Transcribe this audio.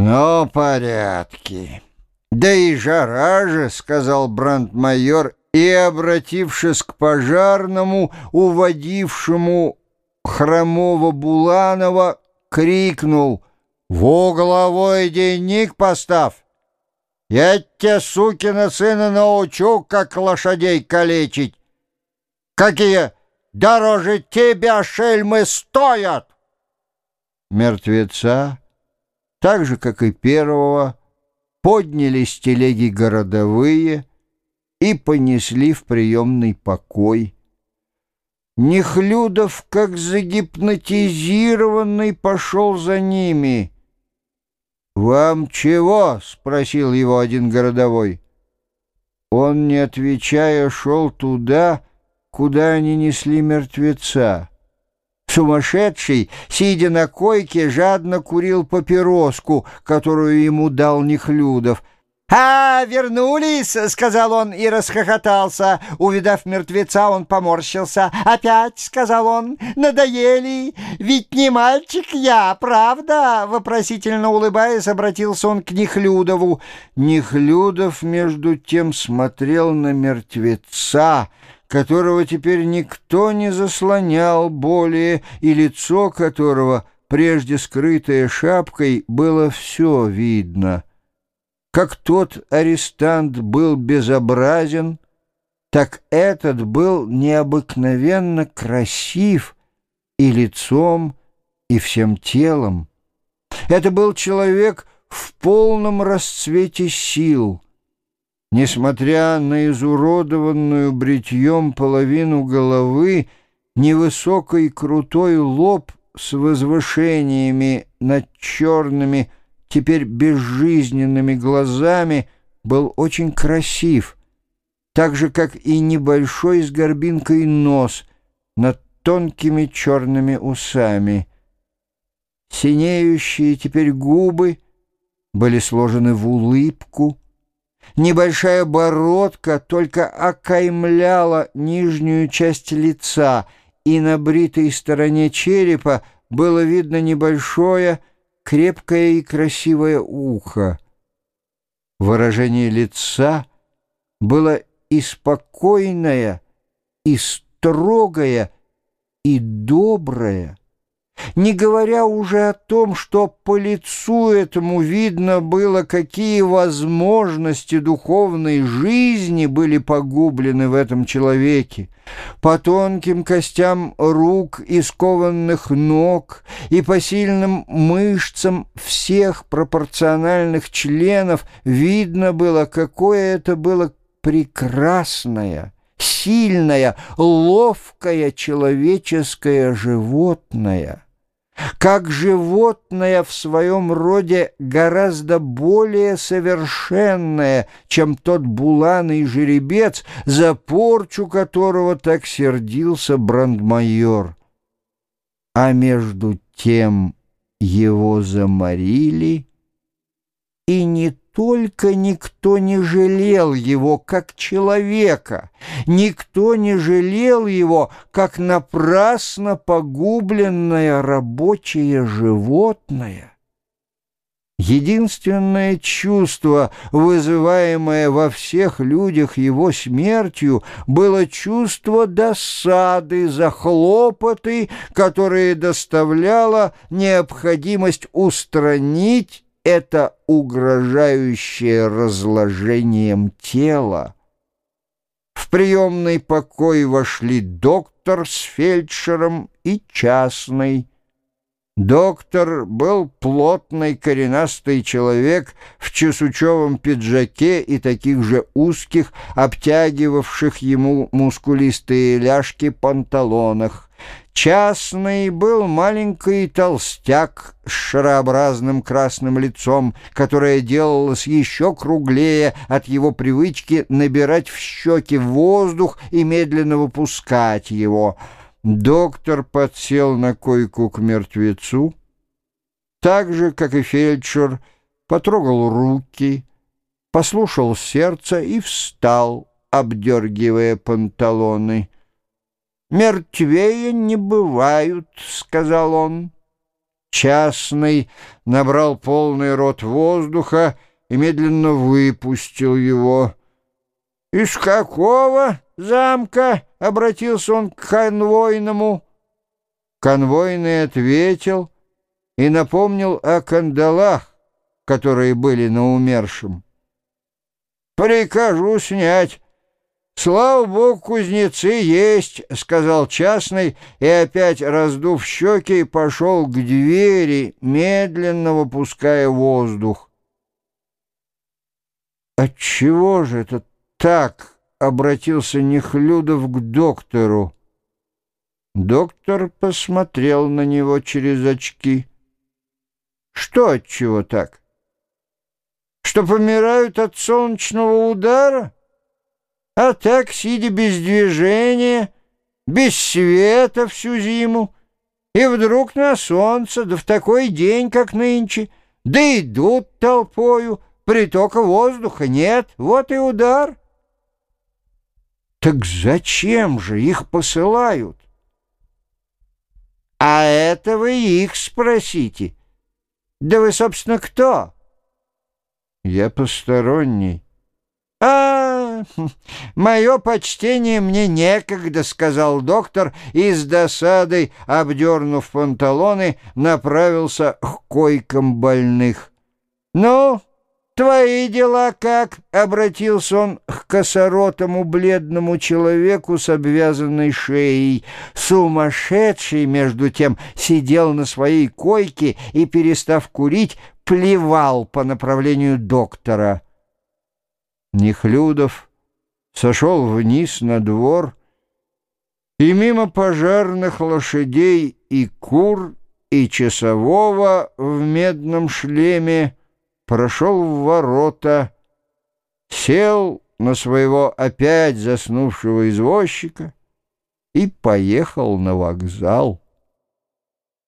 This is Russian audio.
«Ну, порядки. Да и жара же», — сказал брандмайор, и, обратившись к пожарному, уводившему хромого Буланова, крикнул «В угловой денник поставь! Я тебя, сукина сына, научу, как лошадей калечить! Какие дороже тебя, шельмы, стоят!» Мертвеца так же, как и первого, подняли с телеги городовые и понесли в приемный покой. Нехлюдов, как загипнотизированный, пошел за ними. «Вам чего?» — спросил его один городовой. Он, не отвечая, шел туда, куда они несли мертвеца. Сумасшедший, сидя на койке, жадно курил папироску, которую ему дал Нехлюдов. «А, вернулись!» — сказал он и расхохотался. Увидав мертвеца, он поморщился. «Опять!» — сказал он. «Надоели! Ведь не мальчик я, правда?» Вопросительно улыбаясь, обратился он к Нехлюдову. Нехлюдов, между тем, смотрел на мертвеца, которого теперь никто не заслонял более, и лицо которого, прежде скрытое шапкой, было все видно. Как тот арестант был безобразен, так этот был необыкновенно красив и лицом, и всем телом. Это был человек в полном расцвете сил — Несмотря на изуродованную бритьем половину головы, невысокий крутой лоб с возвышениями над черными, теперь безжизненными глазами был очень красив, так же, как и небольшой с горбинкой нос над тонкими черными усами. Синеющие теперь губы были сложены в улыбку, Небольшая бородка только окаймляла нижнюю часть лица, и на бритой стороне черепа было видно небольшое, крепкое и красивое ухо. Выражение лица было и спокойное, и строгое, и доброе не говоря уже о том, что по лицу этому видно было, какие возможности духовной жизни были погублены в этом человеке. По тонким костям рук и скованных ног и по сильным мышцам всех пропорциональных членов видно было, какое это было прекрасное, сильное, ловкое человеческое животное как животное в своем роде гораздо более совершенное, чем тот буланый жеребец, за порчу которого так сердился брандмайор. А между тем его заморили, и не только никто не жалел его как человека, никто не жалел его как напрасно погубленное рабочее животное. Единственное чувство, вызываемое во всех людях его смертью, было чувство досады за хлопоты, которые доставляла необходимость устранить это угрожающее разложением тела. В приемный покой вошли доктор с фельдшером и частный. Доктор был плотный коренастый человек в чесучевом пиджаке и таких же узких, обтягивавших ему мускулистые ляжки панталонах. Частный был маленький толстяк с шарообразным красным лицом, которое делалось еще круглее от его привычки набирать в щеки воздух и медленно выпускать его. Доктор подсел на койку к мертвецу, так же, как и фельдшер, потрогал руки, послушал сердце и встал, обдергивая панталоны. «Мертвее не бывают», — сказал он. Частный набрал полный рот воздуха и медленно выпустил его. «Из какого замка?» — обратился он к конвойному. Конвойный ответил и напомнил о кандалах, которые были на умершем. «Прикажу снять». «Слава богу, кузнецы есть», — сказал частный, и опять, раздув щеки, пошел к двери, медленно выпуская воздух. «Отчего же это так?» — обратился Нехлюдов к доктору. Доктор посмотрел на него через очки. «Что отчего так? Что помирают от солнечного удара?» А так, сидя без движения, без света всю зиму, и вдруг на солнце, да в такой день, как нынче, да идут толпою, притока воздуха нет, вот и удар. Так зачем же их посылают? А это вы их спросите. Да вы, собственно, кто? Я посторонний. Мое почтение мне некогда, сказал доктор и с досадой, обдернув панталоны, направился к койкам больных. Ну, твои дела как? Обратился он к косоротому бледному человеку с обвязанной шеей. Сумасшедший, между тем, сидел на своей койке и, перестав курить, плевал по направлению доктора. Нехлюдов сошел вниз на двор и мимо пожарных лошадей и кур и часового в медном шлеме прошел в ворота, сел на своего опять заснувшего извозчика и поехал на вокзал.